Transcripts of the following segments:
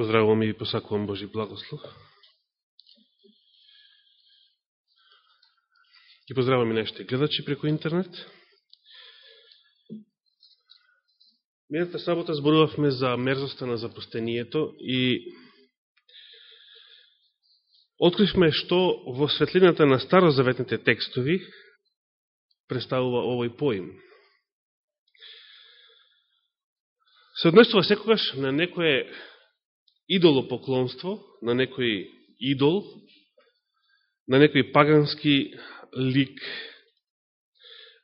Поздравувам и посакувам Божи благослов. Ги поздравувам и нашите гледачи преку интернет. Мината сабота зборувавме за мерзоста на запустението и откривме што во светлината на старозаветните текстови представува овој поим. Се однесува секогаш на некое идолопоклонство, на некој идол, на некој пагански лик,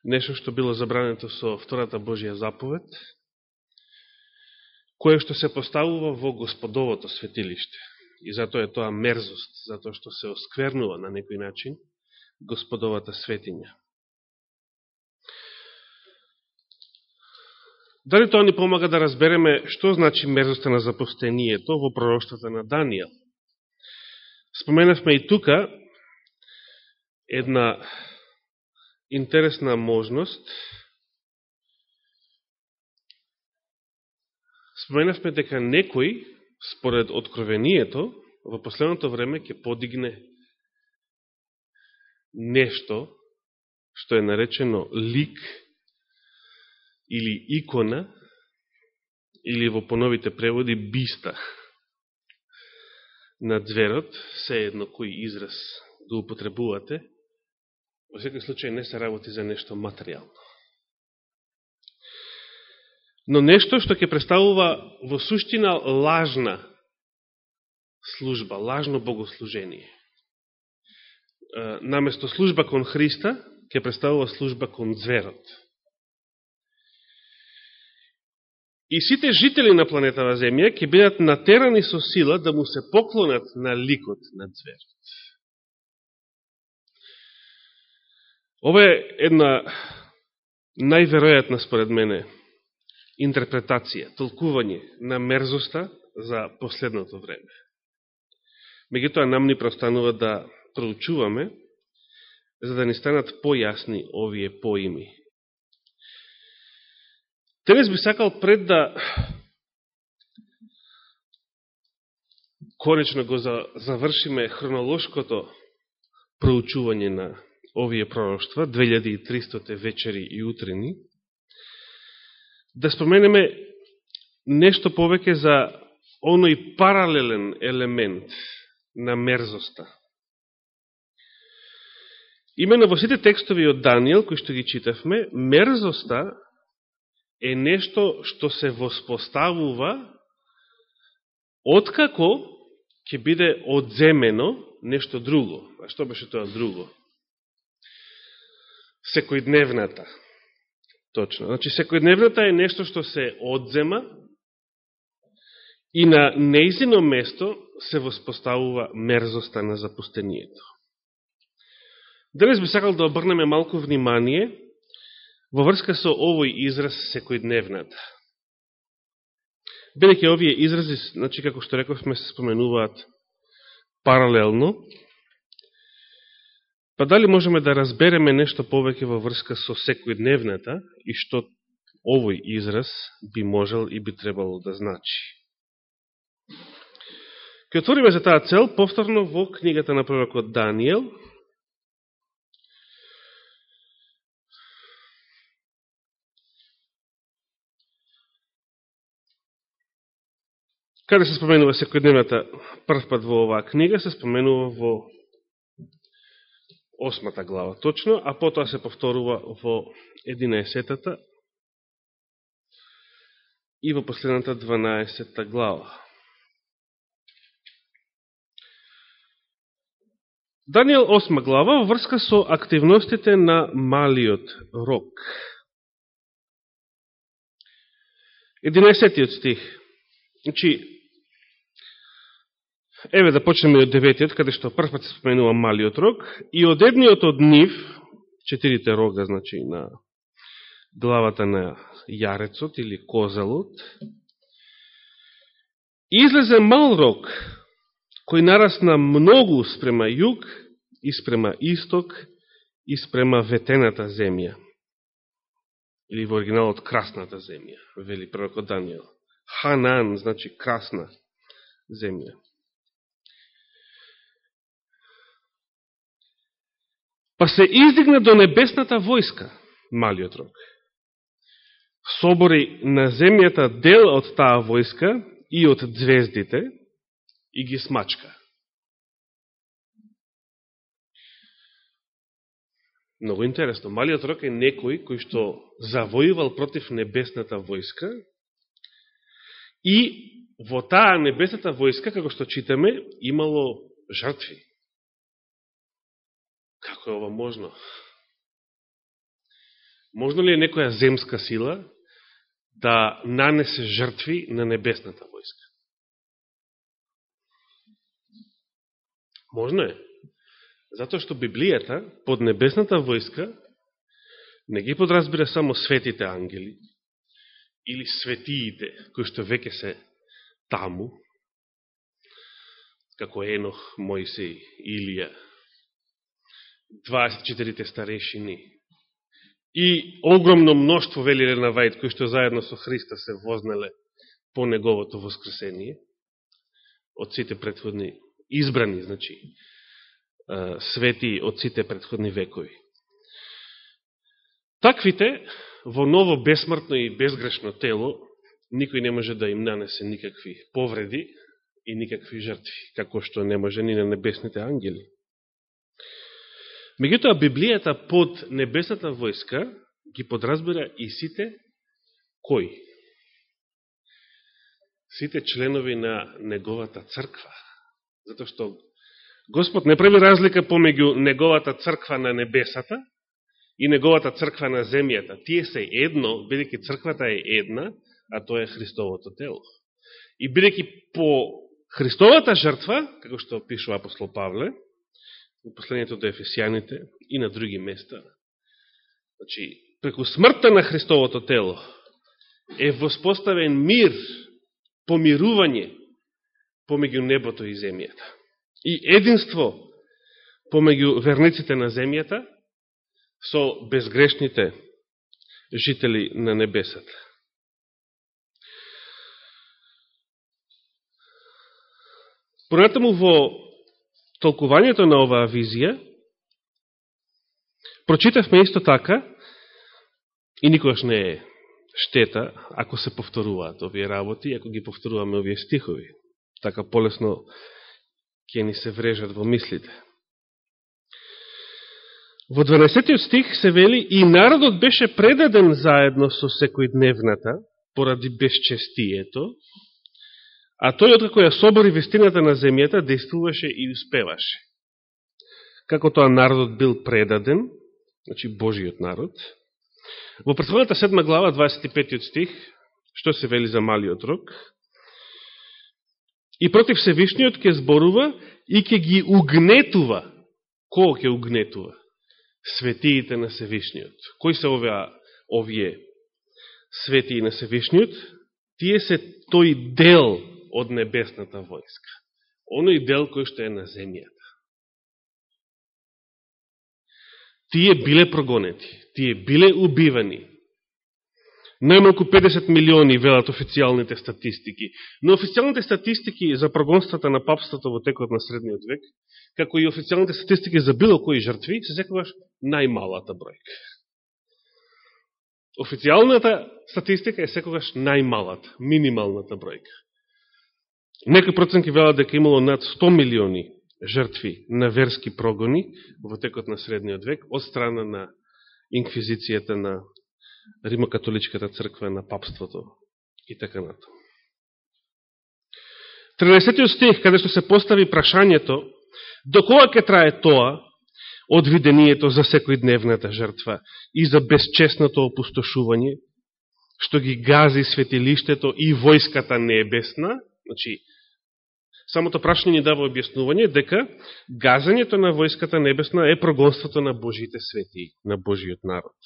нешто што било забрането со втората Божија заповед, кое што се поставува во Господовото светилиште. И затоа е тоа мерзост, затоа што се осквернува на некој начин Господовата светиња. Дали тоа ни помага да разбереме што значи мерзоста на запустението во пророштата на Данијел? Споменавме и тука една интересна можност. Споменавме дека некој, според откровението, во последното време ќе подигне нешто што е наречено лик или икона, или во поновите преводи биста на зверот, се едно кој израз го употребувате, во секој случај не се работи за нешто материјално. Но нешто што ќе представува во суштина лажна служба, лажно богослужение. Наместо служба кон Христа, ќе представува служба кон зверот. И сите жители на планетава Земја ќе бидат натерани со сила да му се поклонат на ликот на зверот. Ова е една најверојатна според мене интерпретација, толкување на мерзоста за последното време. Меѓутоа нам ни простанува да проучуваме за да ни станат појасни овие поими. Денес би сакал пред да конечно го завршиме хронолошкото проучување на овие пророќства, 2300 вечери и утрени, да споменеме нешто повеќе за оној паралелен елемент на мерзоста. Имено во сите текстови од Данијел, кои што ги читавме, мерзоста е нешто што се воспоставува откако ќе биде одземено нешто друго. А што беше тоа друго? Секојдневната. Точно. Значи, секојдневната е нешто што се одзема и на неизино место се воспоставува мерзоста на запустението. Денес би сакал да обрнеме малку внимание во врска со овој израз секојдневната. Бидеќи овие изрази, значи, како што рековме, се споменуваат паралелно, па дали можеме да разбереме нешто повеќе во врска со секојдневната и што овој израз би можел и би требало да значи. Ке отвориме за таа цел повторно во книгата на пророкот Данијел, Каде се споменува секојдневната прв пат во оваа книга, се споменува во осмата глава точно, а потоа се повторува во 11-тата и во последната 12-та глава. Данијел 8 глава во врска со активностите на малиот рок. 11 стих. Значи, Еве да почнеме од деветиот, каде што првпат се споменува малиот рог, и од едниот од нив, четирите рога, значи, на главата на јарецот или козелот, излезе мал рог, кој нарасна многу спрема југ и спрема исток и спрема ветената земја. Или во оригиналот красната земја, вели пророкот Данијел. Ханан, значи красна земја. Па се издигна до небесната војска, малиот рок. Собори на земјата дел од таа војска и од звездите и ги смачка. Много интересно. Малиот рок е некој кој што завојувал против небесната војска и во таа небесната војска, како што читаме, имало жртви. Како е ова можно? Можно ли е некоја земска сила да нанесе жртви на небесната војска? Можно е. Затоа што Библијата под небесната војска не ги подразбира само светите ангели или светиите кои што веќе се таму, како Енох, Моисеј, Илија, 24 старешини и огромно мноштво велиле на Вајд, кои што заедно со Христа се вознеле по неговото воскресение, од сите предходни избрани, значи, свети од сите предходни векови. Таквите, во ново бесмртно и безгрешно тело, никој не може да им нанесе никакви повреди и никакви жртви, како што не може ни на небесните ангели. Меѓутоа, Библијата под небесната војска ги подразбира и сите кои? Сите членови на неговата црква. Зато што Господ не прави разлика помеѓу неговата црква на небесата и неговата црква на земјата. Тие се едно, бидеќи црквата е една, а тоа е Христовото тело. И бидеќи по Христовата жртва, како што пишува апостол Павле, во последнието до Ефесијаните и на други места. Значи, преку смртта на Христовото тело е воспоставен мир, помирување помеѓу небото и земјата. И единство помеѓу верниците на земјата со безгрешните жители на небесата. Понатаму во толкувањето на оваа визија, прочитавме исто така, и никогаш не е штета, ако се повторуваат овие работи, ако ги повторуваме овие стихови. Така полесно ќе ни се врежат во мислите. Во 12 стих се вели и народот беше предаден заедно со секој дневната, поради безчестието, А тој, откако ја собори вестината на земјата, действуваше и успеваше. Како тоа народот бил предаден, значи Божиот народ, во претходната седма глава, 25 стих, што се вели за малиот рок, и против Севишниот ке зборува и ке ги угнетува. Кого ке угнетува? Светиите на Севишниот. Кои се овие, овие светии на Севишниот? Тие се тој дел од небесната војска. Оној дел кој што е на земјата. Тие биле прогонети, тие биле убивани. Најмалку 50 милиони велат официјалните статистики. Но официјалните статистики за прогонствата на папството во текот на средниот век, како и официјалните статистики за било кои жртви, се секогаш најмалата бројка. Официјалната статистика е секогаш најмалата, минималната бројка. Некои проценти велат дека имало над 100 милиони жртви на верски прогони во текот на средниот век од страна на инквизицијата на Римокатоличката црква на папството и така нато. 13 стих, каде што се постави прашањето, до кога ќе трае тоа одвидението за секој дневната жртва и за безчесното опустошување, што ги гази светилиштето и војската небесна, Значи, самото прашање ни дава објаснување дека газањето на војската небесна е прогонството на Божиите свети, на Божиот народ.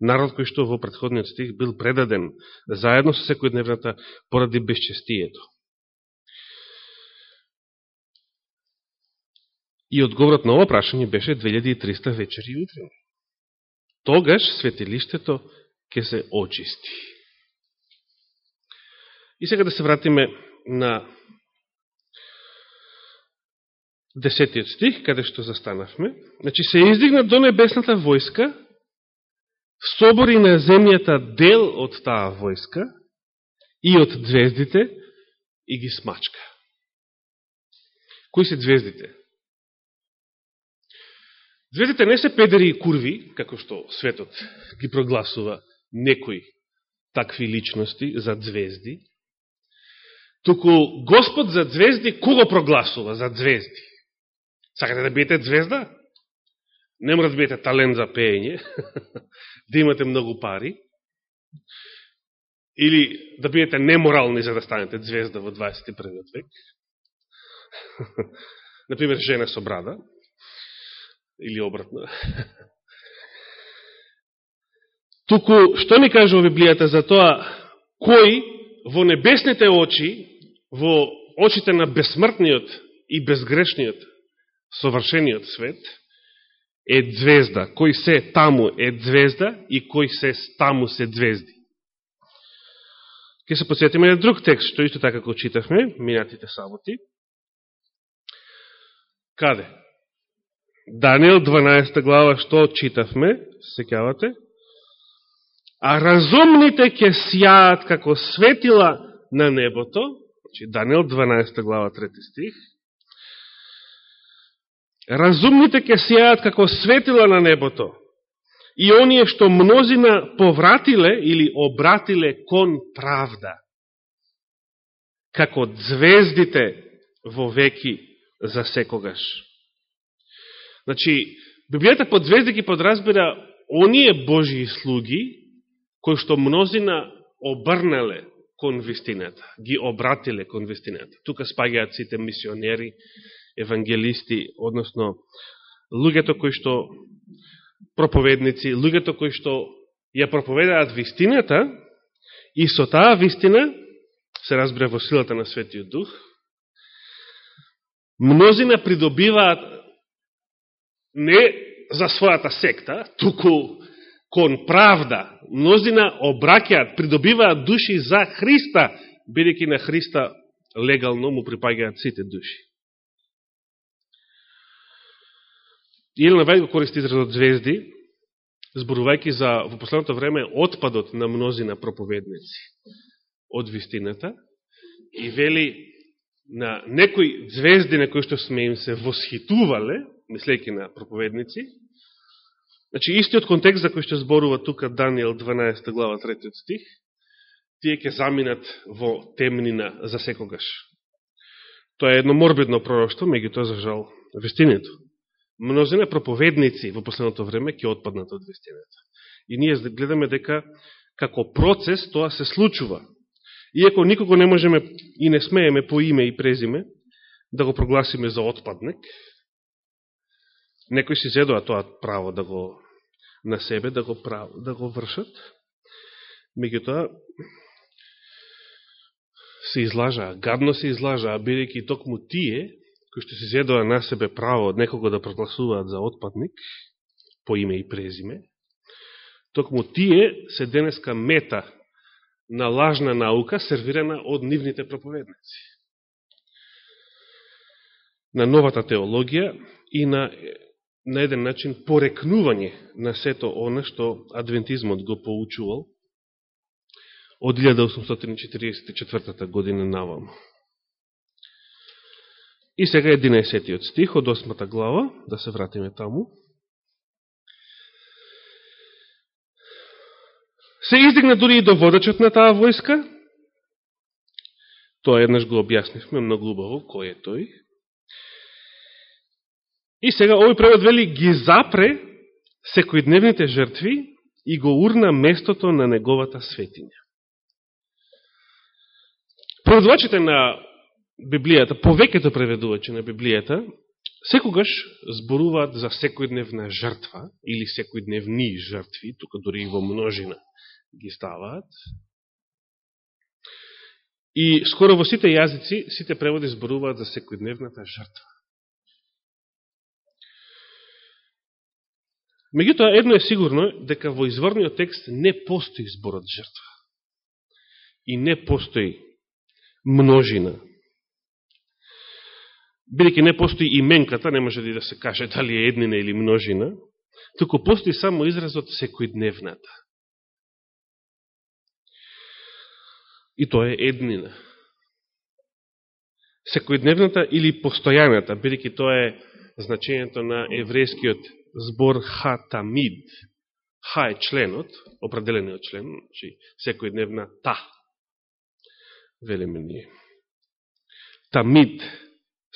Народ кој што во предходниот стих бил предаден заедно со секојдневната поради безчестието. И одговорот на ова прашање беше 2300 вечери и утрин. Тогаш светилиштето ќе се очисти. И сега да се вратиме на десетиот стих, каде што застанавме. Значи, се издигна до небесната војска, собори на земјата дел од таа војска и од звездите и ги смачка. Кои се звездите? Звездите не се педери и курви, како што светот ги прогласува некои такви личности за звезди, туку Господ за звезди, кого прогласува за звезди? Сакате да биете звезда? Не мора да биете талент за пеење, да имате многу пари, или да биете неморални за да станете звезда во 21. век. Например, жена со брада, или обратно. Туку, што ни кажува Библијата за тоа, кој во небесните очи, во очите на безсмртниот и безгрешниот совршениот свет е звезда. Кој се таму е звезда и кој се таму се звезди. Ке се подсетиме на друг текст, што исто така го читавме, минатите саботи. Каде? Данијел 12 глава, што читавме, секјавате? А разумните ќе сјаат како светила на небото, значи Данијел 12 глава, 3 стих, Разумните ќе сејаат како светила на небото, и оние што мнозина повратиле или обратиле кон правда, како звездите во веки за секогаш. Значи, Библијата под звезди ги подразбира оние Божии слуги, кои што мнозина обрнале кон вистината, ги обратиле кон вистината. Тука спагаат сите мисионери, евангелисти, односно луѓето кои што проповедници, луѓето кои што ја проповедаат вистината и со таа вистина се разбира во силата на Светиот Дух, мнозина придобиваат не за својата секта, туку кон правда. Мнозина обраќаат, придобиваат души за Христа, бидејќи на Христа легално му припаѓаат сите души. Елена Вајд го користи изразот звезди, зборувајќи за во последното време отпадот на мнози на проповедници од вистината и вели на некои звезди на кои што сме им се восхитувале, мислејќи на проповедници, значи истиот контекст за кој што зборува тука Данијел 12 глава 3 стих, тие ќе заминат во темнина за секогаш. Тоа е едно морбидно пророќство, меѓутоа за жал вестинето мнозина проповедници во последното време ќе отпаднат од вистината. И ние гледаме дека како процес тоа се случува. Иако никого не можеме и не смееме по име и презиме да го прогласиме за отпадник, некои си зедоа тоа право да го на себе, да го, право, да го вршат, меѓутоа се излажаа, гадно се излажаа, бидејќи токму тие кои што се зедоа на себе право од некого да прогласуваат за отпадник, по име и презиме, токму тие се денеска мета на лажна наука сервирана од нивните проповедници. На новата теологија и на, на еден начин порекнување на сето оно што адвентизмот го поучувал од 1844 година наваму. И сега 11 стих од 8 глава, да се вратиме таму. Се издигна дури и до водачот на таа војска. Тоа еднаш го објаснивме многу убаво, кој е тој. И сега овој превод вели ги запре секојдневните жртви и го урна местото на неговата светиња. Преводувачите на Библијата, повеќето преведувачи на Библијата, секогаш зборуваат за секојдневна жртва или секојдневни жртви, тука дори и во множина ги ставаат. И скоро во сите јазици, сите преводи зборуваат за секојдневната жртва. Меѓутоа, едно е сигурно, дека во изворниот текст не постои зборот жртва. И не постои множина бидеќи не постои именката, не може да, да се каже дали е еднина или множина, туку постои само изразот секојдневната. И тоа е еднина. Секојдневната или постојаната, бидеќи тоа е значењето на еврејскиот збор хатамид. Ха е членот, определениот член, значи секојдневна та. Велиме ние. Тамид,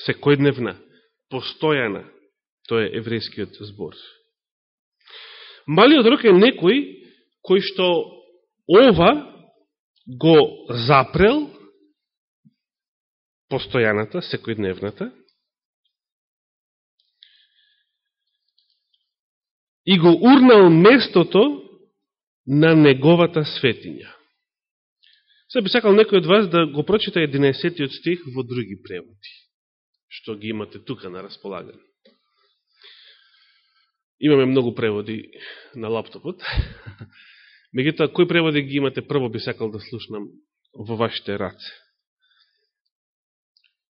секојдневна, постојана, тоа е еврејскиот збор. Малиот рок е некој кој што ова го запрел постојаната, секојдневната, и го урнал местото на неговата светиња. Се би сакал некој од вас да го прочита 11 стих во други преводи, што ги имате тука на располагање. Имаме многу преводи на лаптопот. Меѓутоа, кои преводи ги имате прво би сакал да слушнам во вашите раце?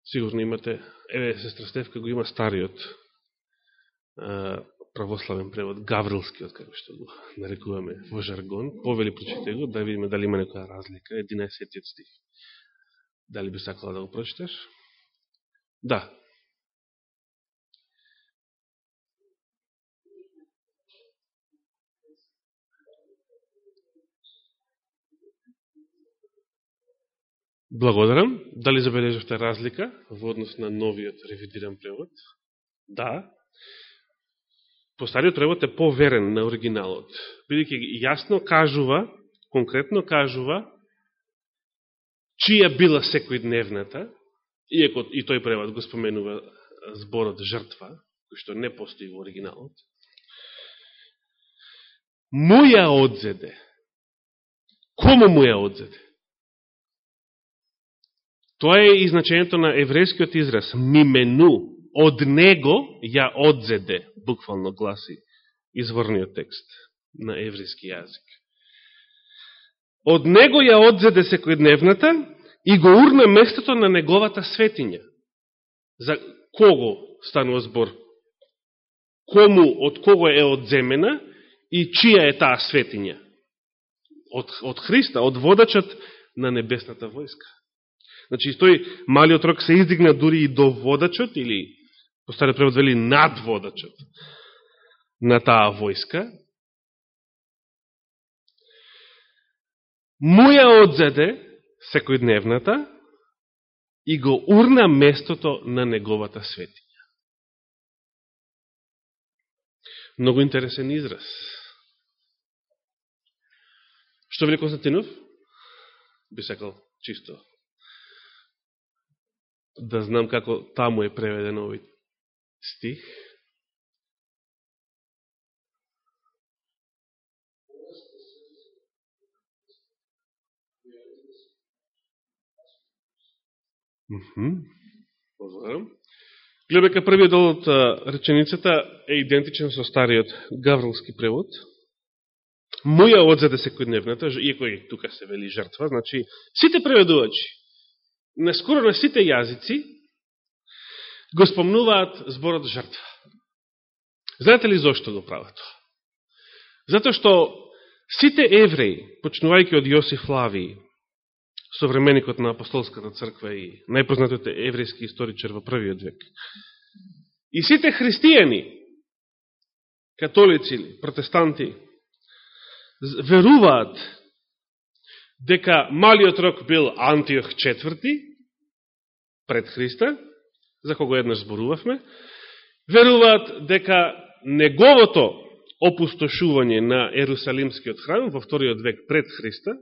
Сигурно имате, еве, сестра Стевка го има стариот православен превод, гаврилскиот, како што го нарекуваме во жаргон. Повели прочите го, да видиме дали има некоја разлика. 11 стих. Дали би сакала да го прочиташ? Да. Благодарам. Дали забележавте разлика во однос на новиот ревидиран превод? Да Постариот превод е поверен на оригиналот, бидеќи јасно кажува, конкретно кажува, чија била секојдневната, иако и тој превод го споменува зборот жртва, кој што не постои во оригиналот, му ја одзеде. Кому му ја одзеде? Тоа е и значењето на еврејскиот израз мимену, од него ја одзеде, буквално гласи изворниот текст на еврејски јазик. Од него ја одзеде секојдневната и го урна местото на неговата светиња. За кого станува збор? Кому, од кого е одземена и чија е таа светиња? Од, од Христа, од водачот на небесната војска. Значи, тој малиот рок се издигна дури и до водачот или по стариот превод вели надводачот на таа војска, му ја одзеде секојдневната и го урна местото на неговата светиња. Многу интересен израз. Што вели Константинов? Би сакал чисто да знам како таму е преведен овој стих. Поздравам. Гледаме првиот дел од реченицата е идентичен со стариот гаврилски превод. Моја одзаде секојдневната, иако и тука се вели жртва, значи сите преведувачи, на скоро на сите јазици, го спомнуваат зборот жртва. Знаете ли зашто го прават тоа? Зато што сите евреи, почнувајќи од Јосиф Лавии, современикот на апостолската црква и најпознатите еврејски историчар во првиот век, и сите христијани, католици или протестанти, веруваат дека малиот рок бил Антиох четврти пред Христа, за кого еднаш зборувавме, веруваат дека неговото опустошување на Ерусалимскиот храм во вториот век пред Христа,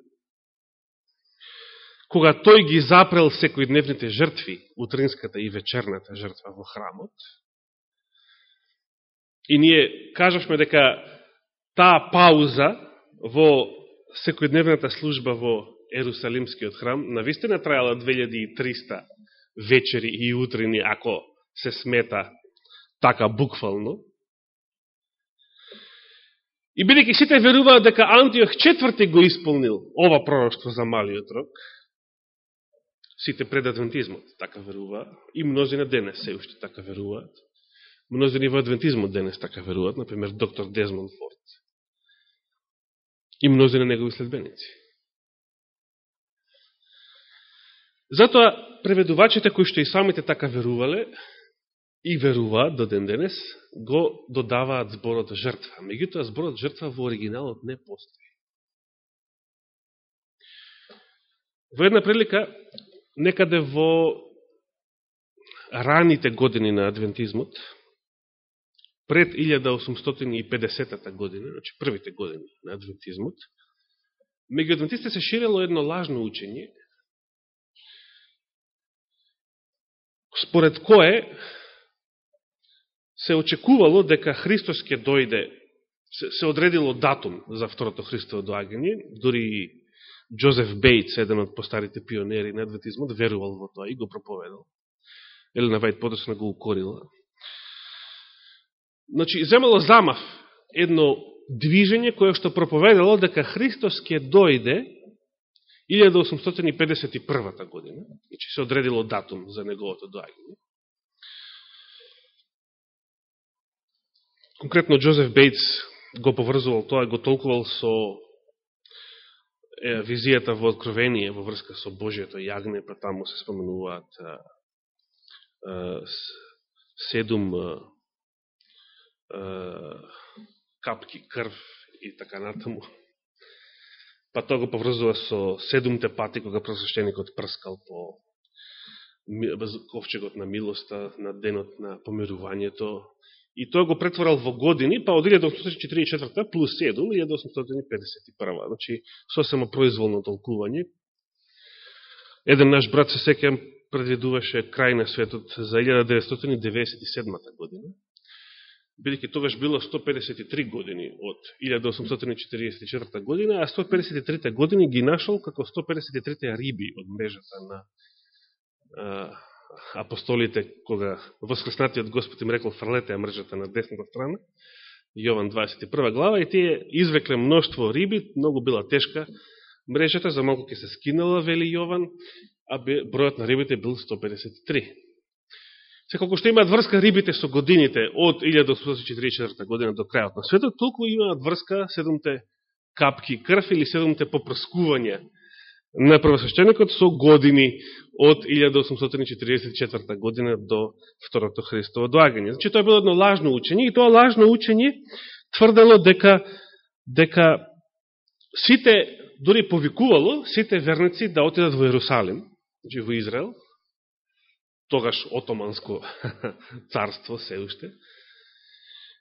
кога тој ги запрел секојдневните жртви, утринската и вечерната жртва во храмот, и ние кажавме дека таа пауза во секојдневната служба во Ерусалимскиот храм навистина трајала 2300 вечери и утрини, ако се смета така буквално. И бидеќи сите веруваат дека Антиох четврти го исполнил ова пророќство за малиот рок, сите пред адвентизмот така веруваат, и мнозина денес се уште така веруваат. Мнозини во адвентизмот денес така веруваат, например, доктор Дезмонд Форд. И мнозина негови следбеници. Затоа, преведувачите кои што и самите така верувале, и веруваат до ден денес, го додаваат зборот жртва. Меѓутоа, зборот жртва во оригиналот не постои. Во една прилика, некаде во раните години на адвентизмот, пред 1850 година, значи првите години на адвентизмот, меѓу адвентистите се ширело едно лажно учење, според кое се очекувало дека Христос ќе дојде, се, се одредило датум за второто Христово доагање, дори и Джозеф Бейтс, еден од постарите пионери на адвентизмот, верувал во тоа и го проповедал. Елена Вајд подосна го укорила. Значи, земало замав едно движење кое што проповедало дека Христос ќе дојде 1851 година, значи се одредило датум за неговото доаѓање. Конкретно Джозеф Бейтс го поврзувал тоа, го толкувал со е, визијата во откровение во врска со Божијето јагне, па таму се споменуваат а, а, седум а, капки крв и така натаму. Па тоа го поврзува со седумте пати кога просвещеникот прскал по ковчегот на милоста, на денот на помирувањето. И тој го претворал во години, па од 1844 плюс 7, 1851. Значи, сосема произволно толкување. Еден наш брат се секам предвидуваше крај на светот за 1997 година бидеќи тогаш било 153 години од 1844 година, а 153 години ги нашол како 153 риби од мрежата на апостолите, кога воскреснатиот Господ им рекол фрлете мрежата на десната страна, Јован 21 глава, и тие извекле мноштво риби, многу била тешка мрежата, за малко ке се скинала, вели Јован, а бројот на рибите бил 153. Секако што имаат врска рибите со годините од 1844 година до крајот на светот, толку имаат врска седомте капки крв или седомте попрскувања на првосвещеникот со години од 1844 година до Второто Христово доагање. Значи, тоа е било едно лажно учење и тоа лажно учење тврдело дека, дека сите, дори повикувало, сите верници да отидат во Иерусалим, значи во Израел, тогаш Отоманско царство се уште,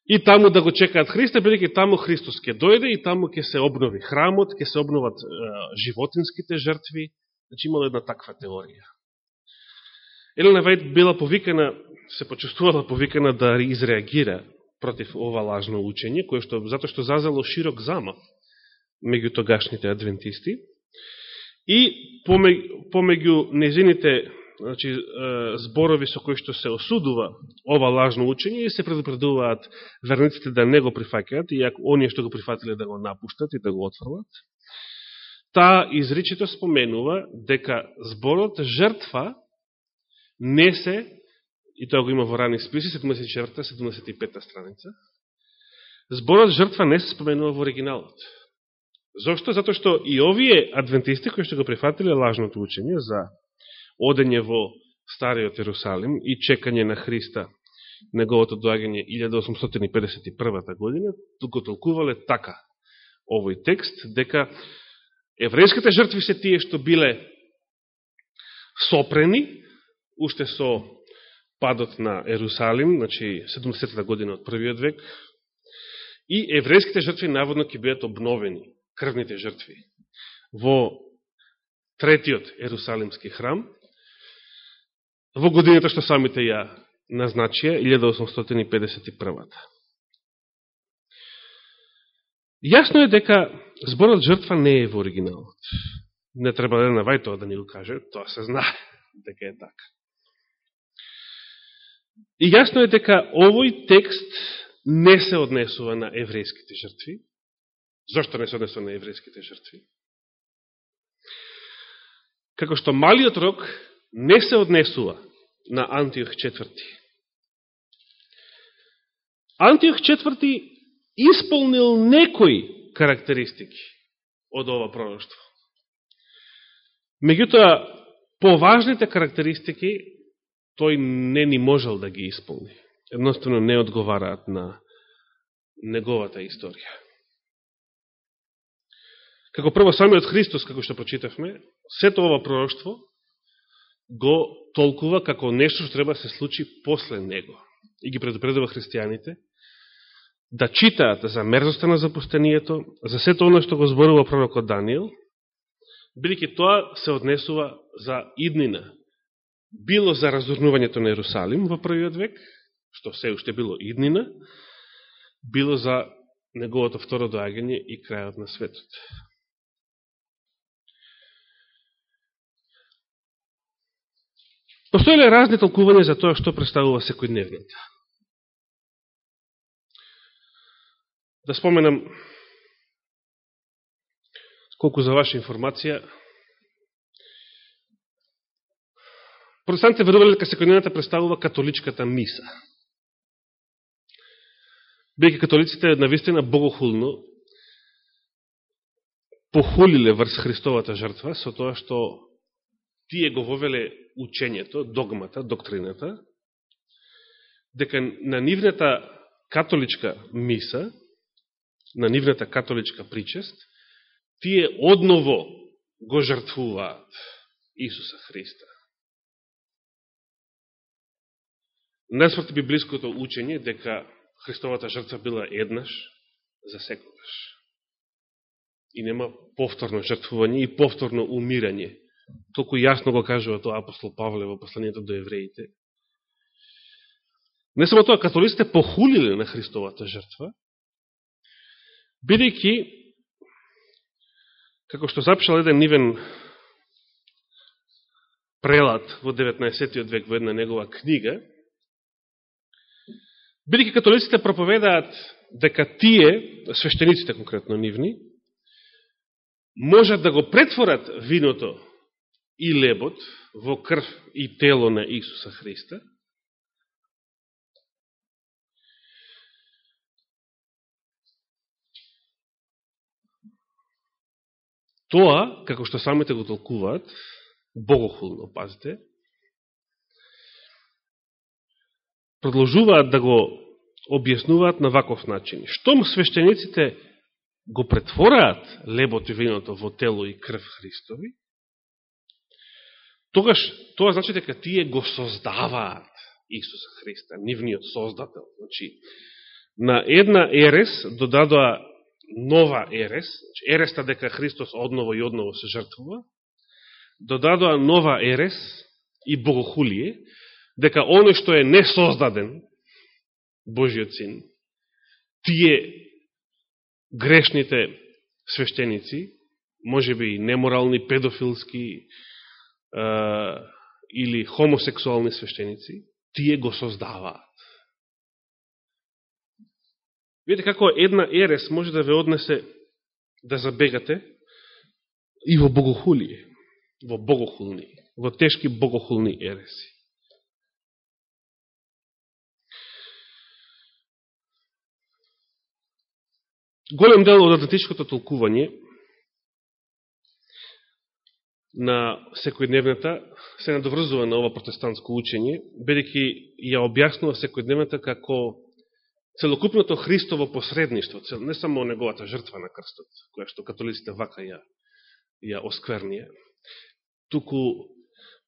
и таму да го чекаат Христа, бидеќи таму Христос ќе дојде и таму ќе се обнови храмот, ќе се обноват е, животинските жртви. Значи имало една таква теорија. Елена Вајд била повикана, се почувствувала повикана да изреагира против ова лажно учење, кое што, затоа што зазело широк замав меѓу тогашните адвентисти и помеѓу незините значи, зборови со кои што се осудува ова лажно учење и се предупредуваат верниците да не го прифакеат, и ако оние што го прифатиле да го напуштат и да го отфрлат. Таа изричито споменува дека зборот жртва не се, и тоа го има во рани списи, 74-75 страница, зборот жртва не се споменува во оригиналот. Зошто? Зато што и овие адвентисти кои што го прифатиле лажното учење за одење во Стариот Ерусалим и чекање на Христа, неговото доагање 1851 година, го толкувале така овој текст, дека еврејските жртви се тие што биле сопрени, уште со падот на Ерусалим, значи 70 година од првиот век, и еврејските жртви наводно ќе бидат обновени, крвните жртви, во третиот Ерусалимски храм, во годината што самите ја назначија, 1851 Јасно е дека зборот жртва не е во оригиналот. Не треба да навај тоа да ни го каже, тоа се знае дека е така. И јасно е дека овој текст не се однесува на еврејските жртви. Зошто не се однесува на еврејските жртви? Како што малиот рок не се однесува на Антиох четврти. Антиох четврти исполнил некои карактеристики од ова пророќство. Меѓутоа, поважните карактеристики тој не ни можел да ги исполни. Едноставно не одговараат на неговата историја. Како прво самиот Христос, како што прочитавме, сето ова пророќство го толкува како нешто што треба да се случи после него. И ги предупредува христијаните да читаат за мерзоста на запустението, за сето оно што го зборува пророкот Данијел, бидеќи тоа се однесува за иднина. Било за разурнувањето на Јерусалим во првиот век, што се уште било иднина, било за неговото второ доагање и крајот на светот. Постоеле разни толкувања за тоа што представува секојдневната. Да споменам, колку за ваша информација, протестантите верувале дека секојдневната представува католичката миса. Бејќи католиците навистина богохулно похулиле врз Христовата жртва со тоа што тие го вовеле учењето, догмата, доктрината, дека на нивната католичка миса, на нивната католичка причест, тие одново го жртвуваат Исуса Христа. Наспроти библиското учење дека Христовата жртва била еднаш за секогаш. И нема повторно жртвување и повторно умирање толку јасно го кажува тоа апостол Павле во посланието до евреите. Не само тоа, католиците похулиле на Христовата жртва, бидејќи, како што запишал еден нивен прелат во 19. век во една негова книга, бидејќи католиците проповедаат дека тие, свештениците конкретно нивни, можат да го претворат виното и лебот во крв и тело на Исуса Христа, тоа, како што самите го толкуваат, богохулно, пазите, продолжуваат да го објаснуваат на ваков начин. Штом свештениците го претвораат лебот и виното во тело и крв Христови, тогаш тоа значи дека тие го создаваат Исуса Христа, нивниот создател. Значи, на една ерес додадоа нова ерес, значи, ереста дека Христос одново и одново се жртвува, додадоа нова ерес и богохулие, дека оно што е несоздаден, Божиот син, тие грешните свештеници, може би неморални, педофилски, или хомосексуални свештеници, тие го создаваат. Видите како една ерес може да ве однесе да забегате и во богохулие, во богохулни, во тешки богохулни ереси. Голем дел од атлетичкото толкување на секојдневната се надоврзува на ова протестантско учење, бидејќи ја објаснува секојдневната како целокупното Христово посредништво, не само неговата жртва на крстот, која што католиците вака ја, ја осквернија, туку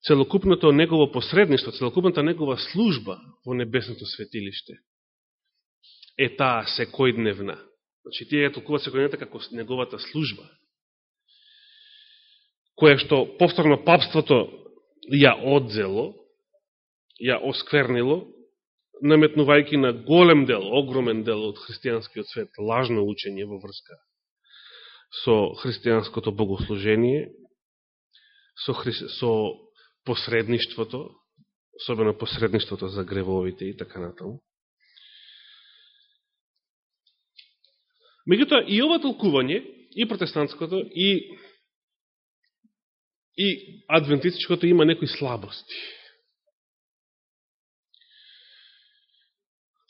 целокупното негово посредништво, целокупната негова служба во небесното светилиште е таа секојдневна. Значи, тие ја толкуваат секојдневната како неговата служба која што повторно папството ја одзело, ја осквернило, наметнувајќи на голем дел, огромен дел од христијанскиот свет лажно учење во врска со христијанското богослужение, со, хри... со посредништвото, особено посредништвото за гревовите и така натаму. Меѓутоа, и ова толкување, и протестантското, и и адвентистичкото има некои слабости.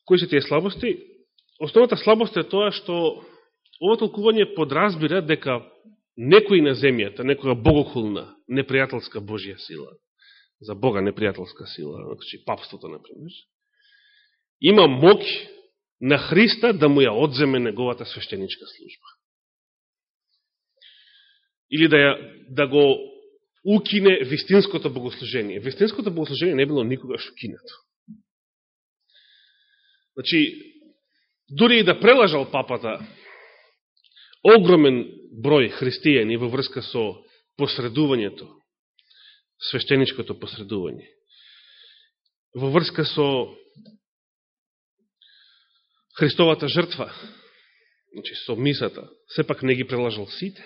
Кои се тие слабости? Основната слабост е тоа што ова толкување подразбира дека некој на земјата, некоја богохулна, непријателска Божја сила, за Бога непријателска сила, значи папството, например, има моќ на Христа да му ја одземе неговата свештеничка служба. Или да, ја, да го укине вистинското богослужение. Вистинското богослужение не било никогаш укинато. Значи, дури и да прелажал папата огромен број христијани во врска со посредувањето, свештеничкото посредување, во врска со Христовата жртва, значи со мисата, сепак не ги прелажал сите.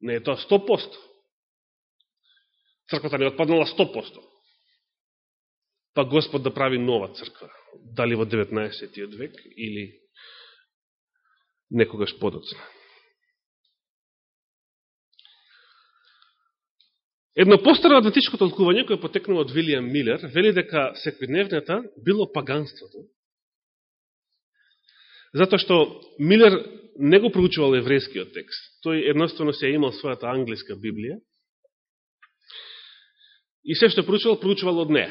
Не е тоа 100%. Црквата не отпаднала 100%. Па Господ да прави нова црква, дали во 19. век или некогаш подоцна. Едно постаро адвентичко толкување, кое потекнува од Вилијам Милер, вели дека секојдневната било паганството. Затоа што Милер не го проучувал еврејскиот текст. Тој едноставно се имал својата англиска Библија. И се што проучувал, проучувал од Неа.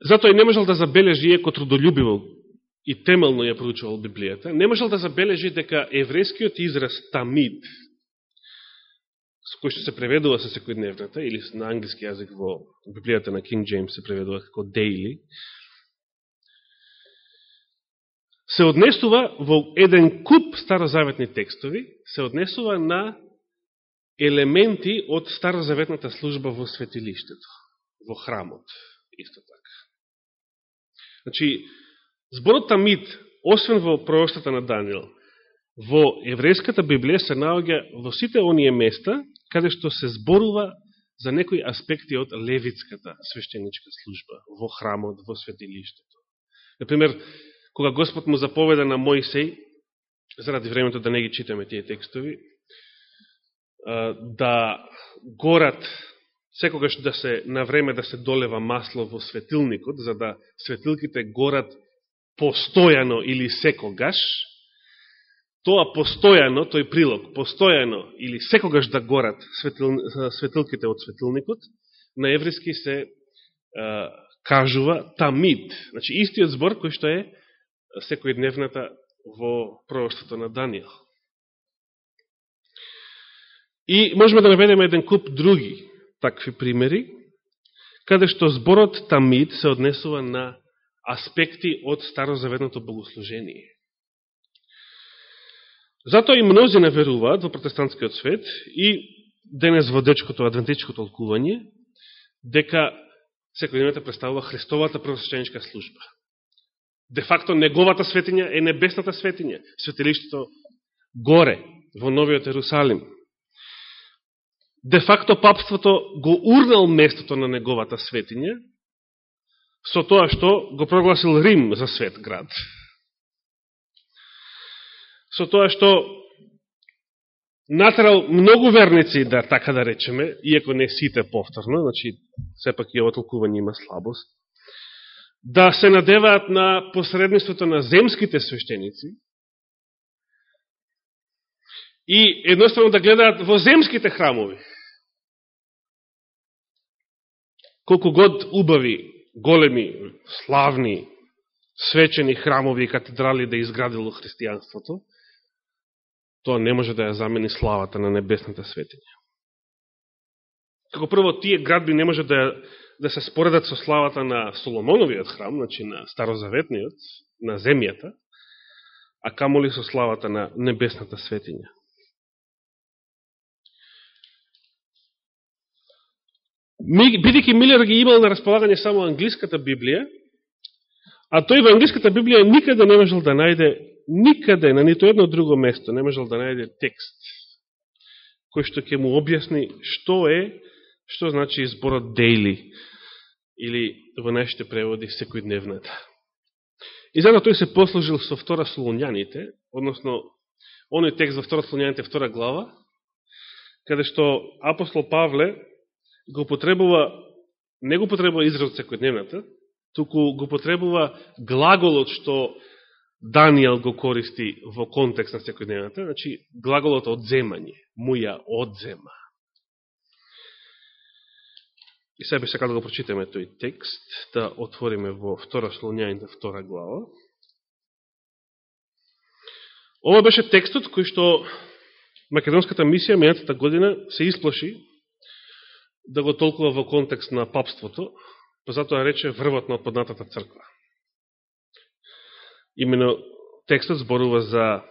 Затоа и не можел да забележи, еко трудолюбиво и темелно ја проучувал Библијата, не можел да забележи дека еврејскиот израз тамид, с кој што се преведува со секојдневната, или на англиски јазик во Библијата на King James се преведува како daily, се однесува во еден куп старозаветни текстови, се однесува на елементи од старозаветната служба во светилиштето, во храмот, исто така. Значи, Зборот Тамид, освен во пророштата на Данијел, во еврејската Библија се наоѓа во сите оние места каде што се зборува за некои аспекти од левитската свештеничка служба во храмот, во светилиштето. Например, кога Господ му заповеда на Мојсей, заради времето да не ги читаме тие текстови, да горат секогаш да се на време да се долева масло во светилникот, за да светилките горат постојано или секогаш, тоа постојано, тој прилог, постојано или секогаш да горат светил, светилките од светилникот, на еврејски се е, кажува тамид. Значи, истиот збор кој што е секојдневната во пророштото на Данијел. И можеме да наведеме еден куп други такви примери, каде што зборот тамид се однесува на аспекти од старозаветното богослужение. Затоа и мнози не веруваат во протестантскиот свет и денес во дечкото адвентичко толкување, дека секојдневната представува Христовата првосвещеничка служба. Де факто неговата светиња е небесната светиња, светилиштето горе, во Новиот Ерусалим. Де факто папството го урнал местото на неговата светиња со тоа што го прогласил Рим за свет град. Со тоа што натрал многу верници, да така да речеме, иако не сите повторно, значи сепак и ово толкување има слабост, да се надеваат на посредниството на земските свештеници и едноставно да гледаат во земските храмови. Колку год убави големи, славни, свечени храмови и катедрали да изградило христијанството, тоа не може да ја замени славата на небесната светиња. Како прво, тие градби не може да, да се споредат со славата на Соломоновиот храм, значи на Старозаветниот, на земјата, а камоли со славата на небесната светиња. Бидеќи Милер ги имал на располагање само англиската Библија, а тој во англиската Библија никаде не можел да најде, никаде, на нито едно друго место, не можел да најде текст, кој што ќе му објасни што е, што значи изборот daily, или во нашите преводи секојдневната. И затоа тој се послужил со втора слонјаните, односно оној текст во втора Слонјаните втора глава, каде што апостол Павле го потребува, не го потребува изразот секојдневната, туку го потребува глаголот што Данијел го користи во контекст на секојдневната, значи глаголот одземање, му ја одзема. И сега би сакал да го прочитаме тој текст, да отвориме во втора Слонјаните, втора глава. Ова беше текстот кој што Македонската мисија мејатата година се исплаши да го толкува во контекст на папството, па затоа рече врвот на поднатата црква. Имено текстот зборува за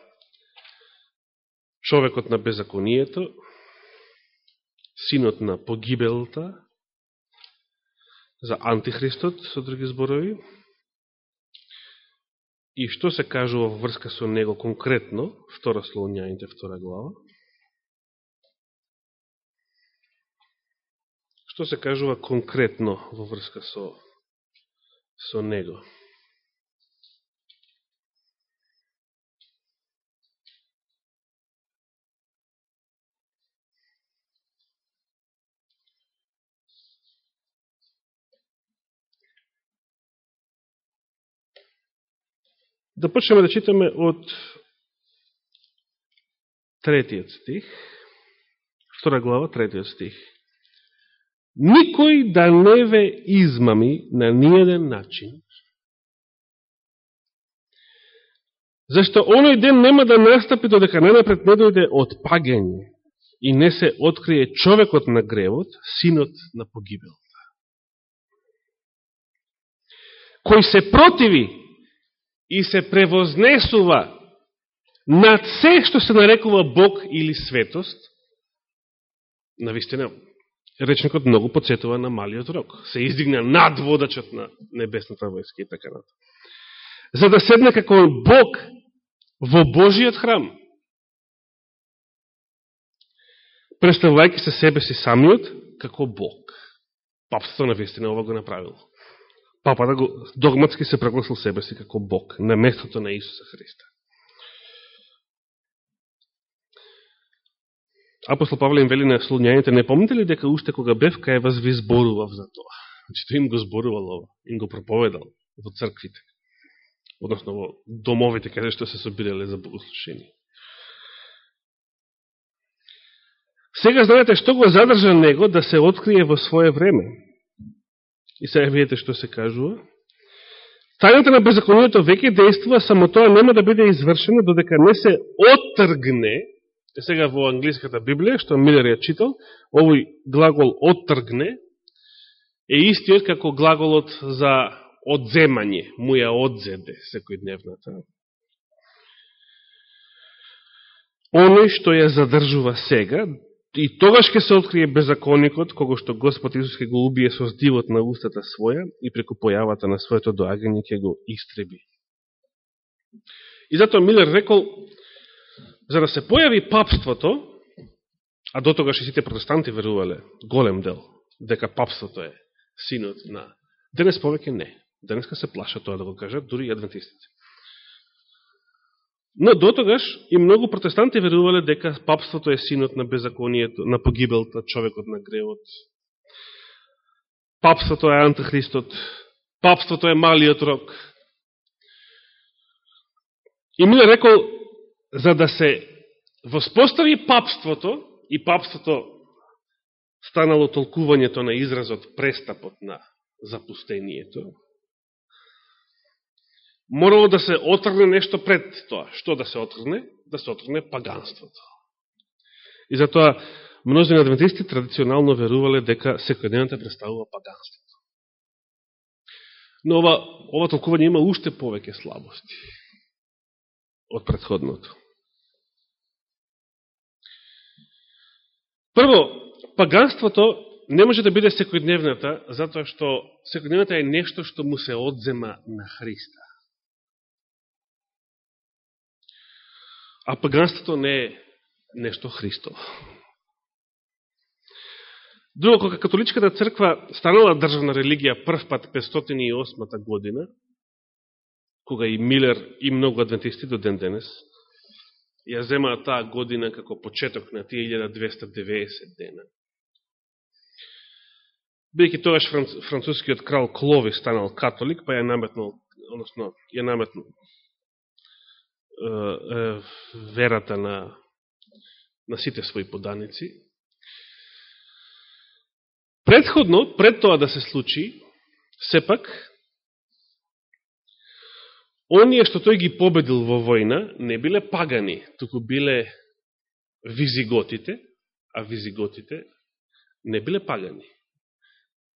човекот на беззаконието, синот на погибелта, за антихристот, со други зборови, и што се кажува во врска со него конкретно, втора Слонјаните, втора глава, што се кажува конкретно во врска со, со него. Да почнеме да читаме од третиот стих, втора глава, третиот стих. Никој да не ве измами на ниједен начин, зашто оној ден нема да настапи додека ненапред не дојде од пагење и не се открие човекот на гревот, синот на погибелта. Кој се противи и се превознесува над се што се нарекува Бог или светост, на вистина, речникот многу подсетува на малиот рок. Се издигна над водачот на небесната војска и така над. За да седне како Бог во Божиот храм. Представувајќи се себе си самиот како Бог. Папството на вистина ова го направило папата го, догматски се прогласил себе си како Бог, на местото на Исуса Христа. Апостол Павле им вели на слуњаните, не помните ли дека уште кога бев, кај вас ви зборував за тоа? Значи, тој им го зборувал ова, им го проповедал во црквите, односно во домовите каде што се собирале за богослушение. Сега знаете што го задржа него да се открие во свое време. И сега видите што се кажува. Тајната на беззаконието веќе действува, само тоа нема да биде извршено додека не се отргне е сега во англиската Библија, што Милер ја читал, овој глагол оттргне е истиот како глаголот за одземање, му ја одзеде секој дневната. Оној што ја задржува сега, И тогаш ќе се открие беззаконникот, кого што Господ Исус ќе го убие со здивот на устата своја и преку појавата на своето доагање ќе го истреби. И затоа Милер рекол, за да се појави папството, а до тогаш и сите протестанти верувале, голем дел, дека папството е синот на... Денес повеќе не. Денеска се плаша тоа да го кажат, дури и адвентистите. Но до тогаш и многу протестанти верувале дека папството е синот на беззаконието, на погибелта, човекот на гревот. Папството е антихристот. Папството е малиот рок. И ми рекол, за да се воспостави папството, и папството станало толкувањето на изразот престапот на запустението, морало да се отрне нешто пред тоа. Што да се отрне? Да се отрне паганството. И затоа множни адвентисти традиционално верувале дека секојдневната представува паганството. Но ова, ова толкување има уште повеќе слабости од предходното. Прво, паганството не може да биде секојдневната, затоа што секојдневната е нешто што му се одзема на Христа. А паганството не е нешто Христово. Друго, кога католичката црква станала државна религија прв пат 508 година, кога и Милер и многу адвентисти до ден денес, ја земаат таа година како почеток на тие 1290 дена. Бидеќи тогаш францускиот крал Клови станал католик, па ја наметнал, односно, ја наметнал верата на, на сите своји поданици. Предходно, пред тоа да се случи, сепак, оние што тој ги победил во војна, не биле пагани, туку биле визиготите, а визиготите не биле пагани.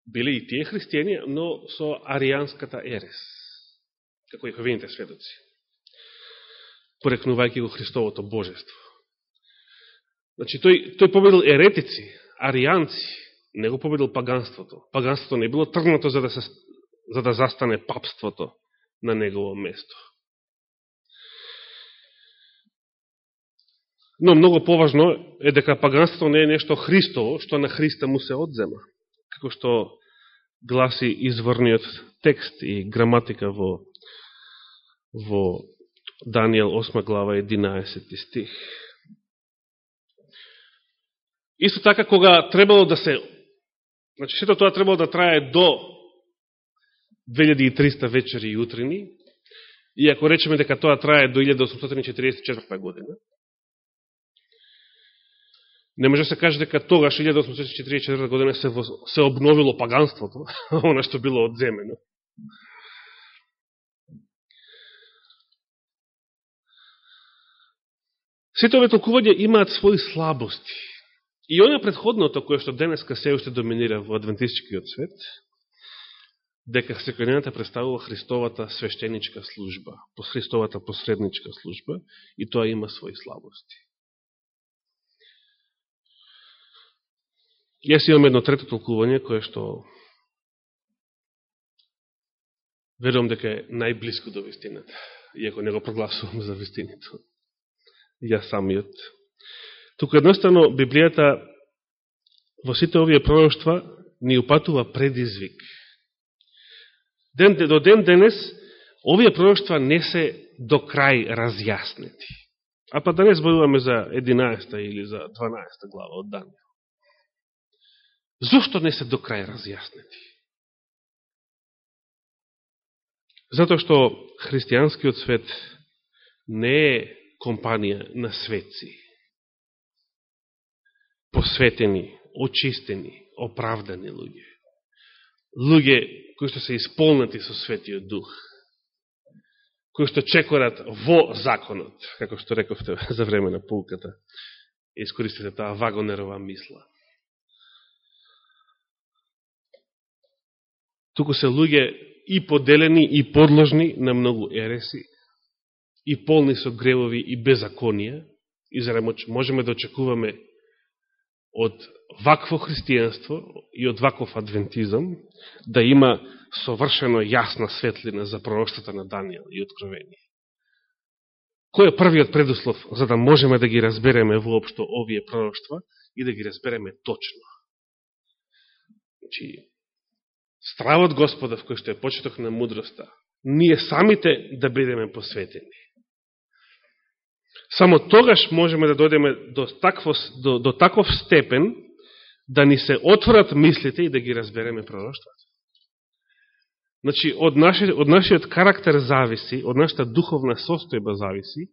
Биле и тие христијани, но со аријанската ерес, како и ховините сведоци, порекнувајќи го Христовото Божество. Значи, тој, тој победил еретици, аријанци, не го победил паганството. Паганството не било тргнато за да, се, за да застане папството на негово место. Но многу поважно е дека паганството не е нешто Христово, што на Христа му се одзема. Како што гласи изворниот текст и граматика во, во Данијел 8 глава 11 стих. Исто така, кога требало да се... Значи, сето тоа требало да трае до 2300 вечери и утрини, и ако речеме дека тоа трае до 1844 година, не може да се каже дека тогаш 1844 година се, се обновило паганството, оно што било одземено. Сите овие толкувања имаат своји слабости. И оно предходното, кое што денеска се уште доминира во адвентистичкиот свет, дека секојдневната представува Христовата свештеничка служба, Христовата посредничка служба, и тоа има своји слабости. Јас имам едно трето толкување, кое што верувам дека е најблиско до вистината, иако не го прогласувам за вистинито. Јас самиот. Туку едноставно Библијата во сите овие пророќства ни упатува предизвик – Ден, до ден денес, овие пророќства не се до крај разјаснети. А па да не зборуваме за 11 или за 12 глава од Данија. Зошто не се до крај разјаснети? Затоа што христијанскиот свет не е компанија на светци, посветени, очистени, оправдани луѓе луѓе кои што се исполнати со Светиот Дух, кои што чекорат во законот, како што рековте за време на пулката, искористите таа вагонерова мисла. Туку се луѓе и поделени и подложни на многу ереси, и полни со гревови и беззаконија, и заради можеме да очекуваме од вакво христијанство и од ваков адвентизам да има совршено јасна светлина за пророштата на Данијел и откровение. Кој е првиот предуслов за да можеме да ги разбереме воопшто овие пророштва и да ги разбереме точно? Значи, стравот Господа, в кој што е почеток на мудроста, ние самите да бидеме посветени. Само тогаш можеме да додеме до, такво, до, до таков степен да ни се отворат мислите и да ги разбереме пророштвата. Значи, од, наши, од нашиот карактер зависи, од нашата духовна состојба зависи,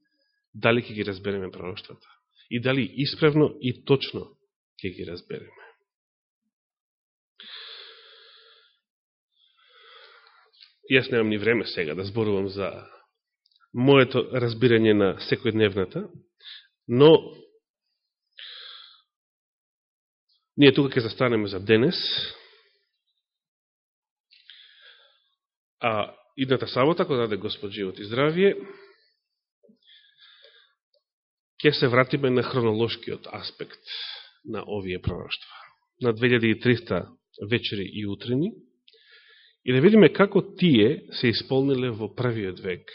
дали ќе ги разбереме пророштвата И дали исправно и точно ќе ги разбереме. Јас немам ни време сега да зборувам за моето разбирање на секојдневната, но ние тука ќе застанеме за денес, а идната сабота, кога даде Господ живот и здравие, ќе се вратиме на хронолошкиот аспект на овие пророќства. На 2300 вечери и утрини, и да видиме како тие се исполниле во првиот век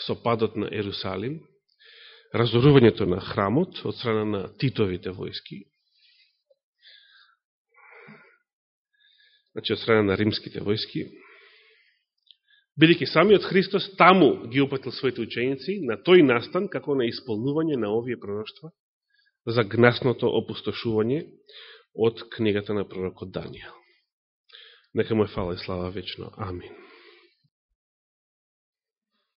со падот на Ерусалим, разорувањето на храмот од страна на Титовите војски, значи од страна на римските војски, Бидеќи самиот Христос таму ги упатил своите ученици на тој настан како на исполнување на овие пророќства за гнасното опустошување од книгата на пророкот Данијел. Нека му е фала и слава вечно. Амин.